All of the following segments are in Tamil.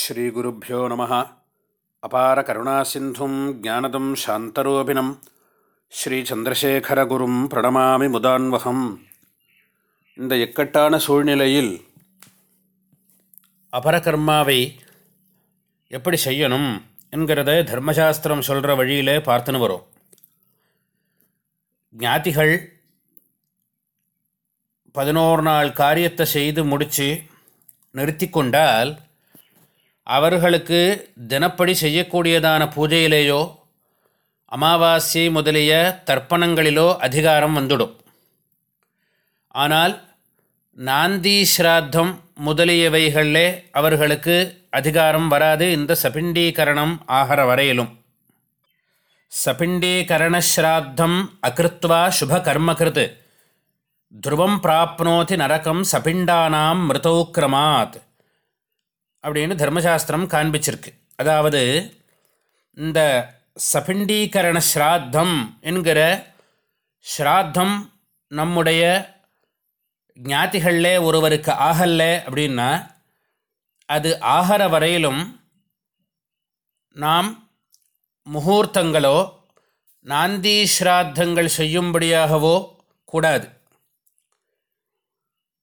ஸ்ரீகுருப்போ நம. அபார கருணாசிந்தும் ஜானதம் சாந்தரூபிணம். ஸ்ரீச்சந்திரசேகரகுரும் பிரணமாமி முதான்வகம். இந்த இக்கட்டான சூழ்நிலையில் அபரகர்மாவை எப்படி செய்யணும் என்கிறத தர்மசாஸ்திரம் சொல்கிற வழியிலே பார்த்துன்னு வரும். ஞாத்திகள் பதினோரு நாள் காரியத்தை செய்து முடித்து நிறுத்தி கொண்டால் அவர்களுக்கு தினப்படி செய்யக்கூடியதான பூஜையிலேயோ அமாவாசை முதலிய தர்ப்பணங்களிலோ அதிகாரம் வந்துடும். ஆனால் நாந்தி ஸ்ராத்தம் முதலியவைகளிலே அவர்களுக்கு அதிகாரம் வராது இந்த சபிண்டீகரணம் ஆகிற வரையிலும். சபிண்டீகரணஸ்ராத்தம் அகிருத்வா சுபகர்மகிருத். துருவம் பிராப்னோதி நரகம் சபிண்டானாம் மிருதௌக்கிரமாத் அப்படின்னு தர்மசாஸ்திரம் காண்பிச்சிருக்கு. அதாவது இந்த சபிண்டீகரண ஸ்ராத்தம் என்கிற ஸ்ராத்தம் நம்முடைய ஞாத்திகளில் ஒருவருக்கு ஆகல்ல அப்படின்னா அது ஆகிற வரையிலும் நாம் முகூர்த்தங்களோ நாந்தி ஸ்ராத்தங்கள் செய்யும்படியாகவோ கூடாது.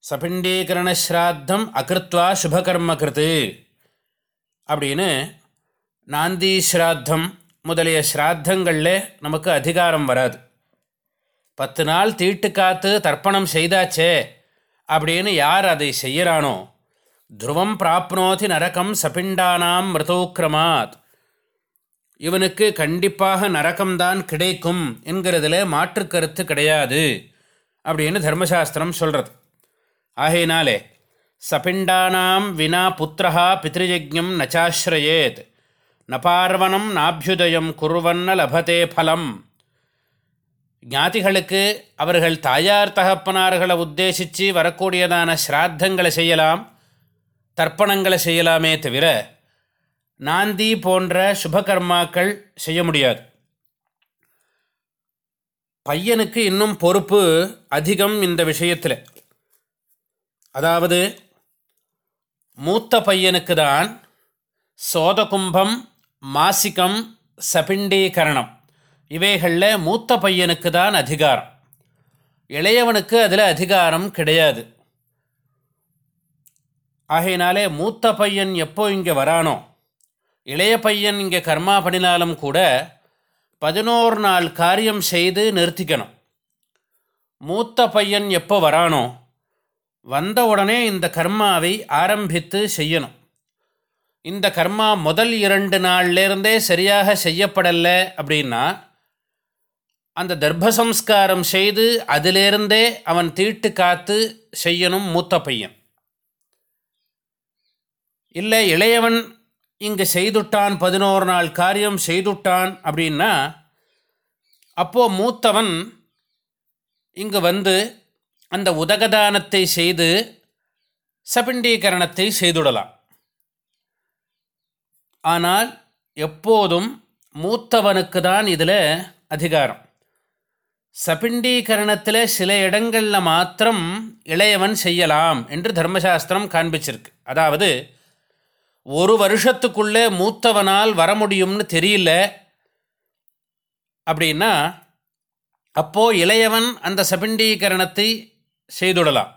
சபிண்டீகரணஸ்ராத்தம் அகிருத்வா சுபகர்ம கிருத்து அப்படின்னு நாந்தி ஸ்ராத்தம் முதலிய ஸ்ராத்தங்களில் நமக்கு அதிகாரம் வராது. பத்து நாள் தீட்டு காத்து தர்ப்பணம் செய்தாச்சே அப்படின்னு யார் அதை செய்கிறானோ துருவம் பிராப்னோதி நரகம் சபிண்டானாம் மிருதோக்கிரமாத் இவனுக்கு கண்டிப்பாக நரகம்தான் கிடைக்கும் என்கிறதுல மாற்று கருத்து கிடையாது அப்படின்னு தர்மசாஸ்திரம் சொல்கிறது ஆகையினாலே சபிண்டானாம் வினா புத்திரா பித்ருயஜம் நச்சாஸ்ரயேத். நபார்வனம் நாபியுதயம் குருவன்ன லபதே ஃபலம் ஞாதிகளுக்கு அவர்கள் தாயார் தகப்பனார்களை உத்தேசித்து வரக்கூடியதான ஸ்ராத்தங்களை செய்யலாம் தர்ப்பணங்களை செய்யலாமே தவிர நாந்தி போன்ற சுபகர்மாக்கள் செய்ய முடியாது. பையனுக்கு இன்னும் பொறுப்பு அதிகம் இந்த விஷயத்தில். அதாவது மூத்த பையனுக்கு தான் சோதகும்பம் மாசிக்கம் சபிண்டீகரணம். இவைகளில் மூத்த பையனுக்கு தான் அதிகாரம். இளையவனுக்கு அதில் அதிகாரம் கிடையாது. ஆகையினாலே மூத்த பையன் எப்போ இங்கே வரானோ இளைய பையன் இங்கே கர்மா பண்ணினாலும் கூட பதினோரு நாள் காரியம் செய்து நிறுத்திக்கணும். மூத்த பையன் எப்போ வரானோ வந்த உடனே இந்த கர்மாவை ஆரம்பித்து செய்யணும். இந்த கர்மா முதல் இரண்டு நாள்லேருந்தே சரியாக செய்யப்படலை அப்படின்னா அந்த தர்ப்பசம்ஸ்காரம் செய்து அதிலேருந்தே அவன் தீட்டு காத்து செய்யணும் மூத்த பையன். இல்லை இளையவன் இங்கே செய்துட்டான் பதினோரு நாள் காரியம் செய்துட்டான் அப்படின்னா அப்போது மூத்தவன் இங்கு வந்து அந்த உதகதானத்தை செய்து சபிண்டீகரணத்தை செய்துடலாம். ஆனால் எப்போதும் மூத்தவனுக்கு தான் இதில் அதிகாரம். சபிண்டீகரணத்தில் சில இடங்களில் மாத்திரம் இளையவன் செய்யலாம் என்று தர்மசாஸ்திரம் காண்பிச்சிருக்கு. அதாவது ஒரு வருஷத்துக்குள்ளே மூத்தவனால் வர முடியும்னு தெரியல அப்படின்னா அப்போது இளையவன் அந்த சபிண்டீகரணத்தை செய்துடலாம்.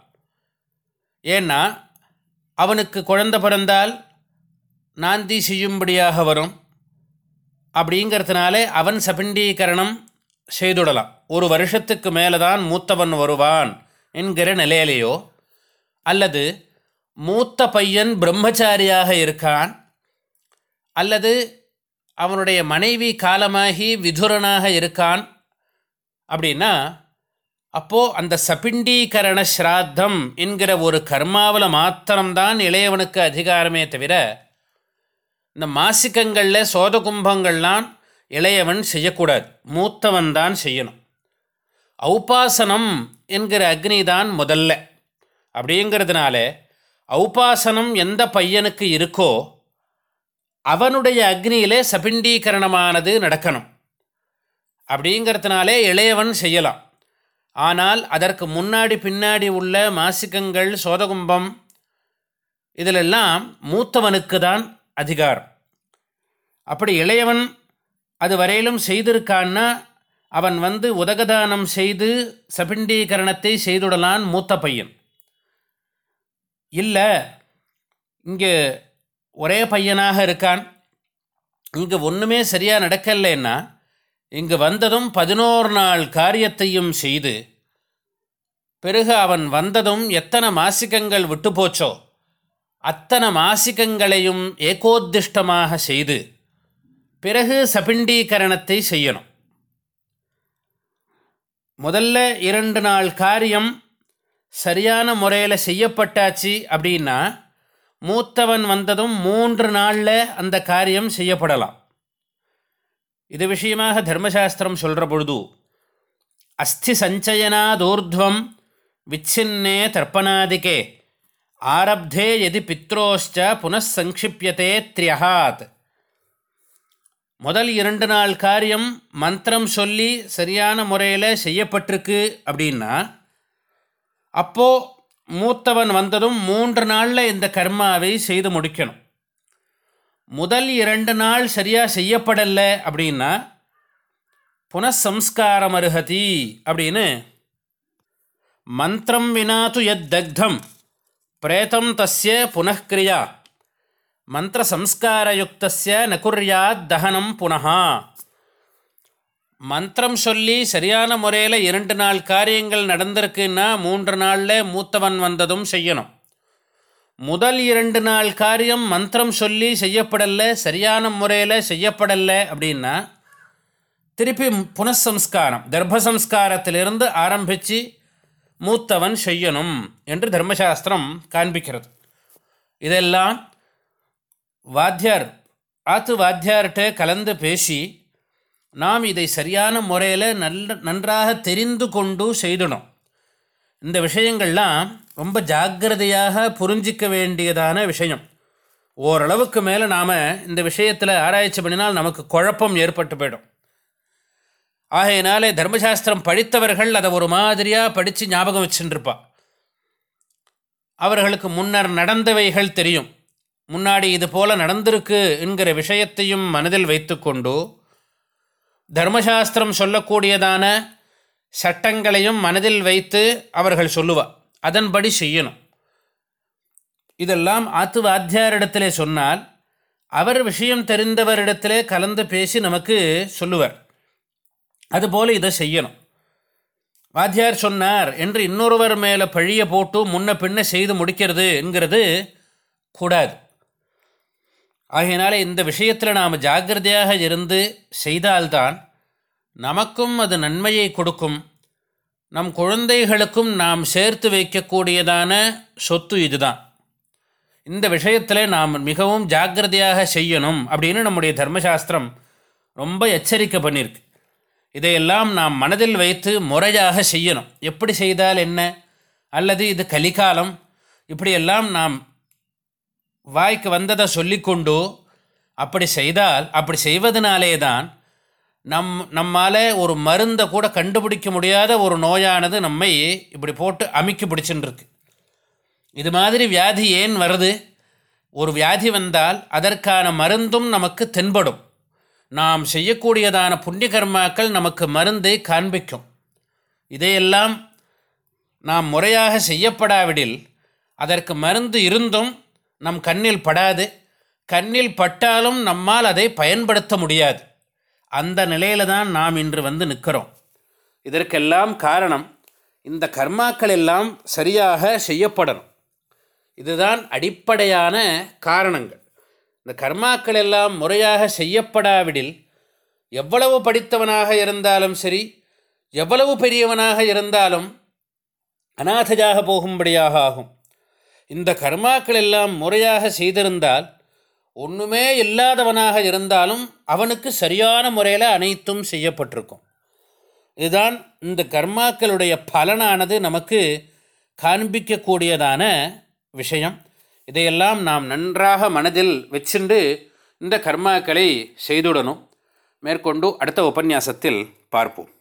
ஏன்னா அவனுக்கு குழந்த பிறந்தால் நாந்தி செய்யும்படியாக வரும். அப்படிங்கிறதுனாலே அவன் சபிண்டீகரணம் செய்துடலாம். ஒரு வருஷத்துக்கு மேலே தான் மூத்தவன் வருவான் என்கிற நிலையிலேயோ அல்லது மூத்த பையன் பிரம்மச்சாரியாக இருக்கான் அல்லது அவனுடைய மனைவி காலமாகி விதுரனாக இருக்கான் அப்படின்னா அப்போது அந்த சபிண்டீகரண ஸ்ராத்தம் என்கிற ஒரு கர்மாவில் மாத்திரம்தான் இளையவனுக்கு அதிகாரமே தவிர இந்த மாசிக்கங்களில் சோத கும்பங்கள்லாம் இளையவன் செய்யக்கூடாது. மூத்தவன் தான் செய்யணும். ஔபாசனம் என்கிற அக்னி தான் முதல்ல. அப்படிங்கிறதுனால ஔபாசனம் எந்த பையனுக்கு இருக்கோ அவனுடைய அக்னியிலே சபிண்டீகரணமானது நடக்கணும். அப்படிங்கிறதுனாலே இளையவன் செய்யலாம். ஆனால் அதற்கு முன்னாடி பின்னாடி உள்ள மாசிக்கங்கள் சோதகும்பம் இதிலெல்லாம் மூத்தவனுக்கு தான் அதிகாரம். அப்படி இளையவன் அது வரையிலும் செய்திருக்கான்னா அவன் வந்து உதகதானம் செய்து சபிண்டீகரணத்தை செய்துடலான் மூத்த பையன். இல்லை இங்கே ஒரே பையனாக இருக்கான். இங்கே ஒன்றுமே சரியாக நடக்கலைன்னா இங்கு வந்ததும் பதினோரு நாள் காரியத்தையும் செய்து பிறகு அவன் வந்ததும் எத்தனை மாசிகங்கள் விட்டு போச்சோ அத்தனை மாசிகங்களையும் ஏகோத்திஷ்டமாக செய்து பிறகு சபிண்டீகரணத்தை செய்யணும். முதல்ல இரண்டு நாள் காரியம் சரியான முறையில் செய்யப்பட்டாச்சு அப்படின்னா மூத்தவன் வந்ததும் மூன்று நாளில் அந்த காரியம் செய்யப்படலாம். இது விஷயமாக தர்மசாஸ்திரம் சொல்கிற பொழுது அஸ்தி சஞ்சயனாதூர்துவம் விச்சின்னே தர்ப்பணாதிகே ஆரப்தே எதி பித்ரோஷ்ச புனঃசங்கிப்பியதே த்ரியஹாத். முதல் இரண்டு நாள் காரியம் மந்திரம் சொல்லி சரியான முறையில் செய்யப்பட்டிருக்கு அப்படின்னா அப்போது மூத்தவன் வந்ததும் மூன்று நாளில் இந்த கர்மாவை செய்து முடிக்கணும். முதல் இரண்டு நாள் சரியாக செய்யப்படலை அப்படின்னா புனசம்ஸ்காரம் அருகதி அப்படின்னு மந்திரம் வினாத்து எத் தக்தம் பிரேதம் தஸ்ய புனഃக்கிரியா மந்திரசம்ஸ்காரயுக்தஸ்ய நகுர்யாத் தகனம் புனகா மந்திரம் சொல்லி சரியான முறையில் இரண்டு நாள் காரியங்கள் நடந்திருக்குன்னா மூன்று நாளில் மூத்தவன் வந்ததும் செய்யணும். முதல் இரண்டு நாள் காரியம் மந்திரம் சொல்லி செய்யப்படலை சரியான முறையில் செய்யப்படலை அப்படின்னா திருப்பி புனഃசம்ஸ்காரம் தர்பசம்ஸ்காரத்திலிருந்து ஆரம்பித்து மூத்தவன் செய்யணும் என்று தர்மசாஸ்திரம் காண்பிக்கிறது. இதெல்லாம் வாத்தியார் ஆத்து வாத்தியார்கிட்ட கலந்து பேசி நாம் இதை சரியான முறையில் நல்ல நன்றாக தெரிந்து கொண்டு செய்தணும் இந்த விஷயங்கள்லாம் ரொம்ப ஜாக்கிரதையாக புரிஞ்சிக்க வேண்டியதான விஷயம். ஓரளவுக்கு மேலே நாம் இந்த விஷயத்தில் ஆராய்ச்சி பண்ணினால் நமக்கு குழப்பம் ஏற்பட்டு போயிடும். ஆகையினாலே தர்மசாஸ்திரம் படித்தவர்கள் அதை ஒரு மாதிரியாக படித்து ஞாபகம் வச்சுருப்பா. அவர்களுக்கு முன்னர் நடந்தவைகள் தெரியும். முன்னாடி இது போல் நடந்திருக்கு என்கிற விஷயத்தையும் மனதில் வைத்துக்கொண்டு தர்மசாஸ்திரம் சொல்லக்கூடியதான சட்டங்களையும் மனதில் வைத்து அவர்கள் சொல்லுவா. அதன்படி செய்யணும். இதெல்லாம் ஆத்துவாத்தியாரிடத்திலே சொன்னால் அவர் விஷயம் தெரிந்தவரிடத்திலே கலந்து பேசி நமக்கு சொல்லுவார். அதுபோல் இதை செய்யணும். வாத்தியார் சொன்னார் என்று இன்னொருவர் மேலே பழிய போட்டு முன்ன பின்ன செய்து முடிக்கிறது என்கிறது கூடாது. ஆகையினால இந்த விஷயத்தில் நாம் ஜாக்கிரதையாக இருந்து செய்தால்தான் நமக்கும் அது நன்மையை கொடுக்கும். நம் குழந்தைகளுக்கும் நாம் சேர்த்து வைக்கக்கூடியதான சொத்து இதுதான். இந்த விஷயத்தில் நாம் மிகவும் ஜாக்கிரதையாக செய்யணும் அப்படின்னு நம்முடைய தர்மசாஸ்திரம் ரொம்ப எச்சரிக்கை பண்ணியிருக்கு. இதையெல்லாம் நாம் மனதில் வைத்து முறையாக செய்யணும். எப்படி செய்தால் என்ன? அல்லது இது கலிகாலம்? இப்படியெல்லாம் நாம் வாய்க்கு வந்ததை சொல்லிக்கொண்டு அப்படி செய்தால் அப்படி செய்வதனாலே தான் நம் நம்மால் ஒரு மருந்தை கூட கண்டுபிடிக்க முடியாத ஒரு நோயானது நம்மை இப்படி போட்டு அமுக்கி பிடிச்சுட்டுருக்கு இது மாதிரி வியாதி ஏன் வருது? ஒரு வியாதி வந்தால் அதற்கான மருந்தும் நமக்கு தென்படும். நாம் செய்யக்கூடியதான புண்ணிய கர்மாக்கள் நமக்கு மருந்தை காண்பிக்கும். இதையெல்லாம் நாம் முறையாக செய்யப்படாவிடில் அதற்கு மருந்து இருந்தும் நம் கண்ணில் படாது. கண்ணில் பட்டாலும் நம்மால் அதை பயன்படுத்த முடியாது. அந்த நிலையில் தான் நாம் இன்று வந்து நிற்கிறோம். இதற்கெல்லாம் காரணம் இந்த கர்மாக்கள் எல்லாம் சரியாக செய்யப்படணும். இதுதான் அடிப்படையான காரணங்கள். இந்த கர்மாக்கள் எல்லாம் முறையாக செய்யப்படாவிடில் எவ்வளவு படித்தவனாக இருந்தாலும் சரி எவ்வளவு பெரியவனாக இருந்தாலும் அநாதையாக போகும்படியாக ஆகும். இந்த கர்மாக்கள் எல்லாம் முறையாக செய்திருந்தால் ஒன்றுமே இல்லாதவனாக இருந்தாலும் அவனுக்கு சரியான முறையில் அனைத்தும் செய்யப்பட்டிருக்கும். இதுதான் இந்த கர்மாக்களுடைய பலனானது நமக்கு காண்பிக்கக்கூடியதான விஷயம். இதையெல்லாம் நாம் நன்றாக மனதில் வச்சுண்டு இந்த கர்மாக்களை செய்துடணும். மேற்கொண்டு அடுத்த உபன்யாசத்தில் பார்ப்போம்.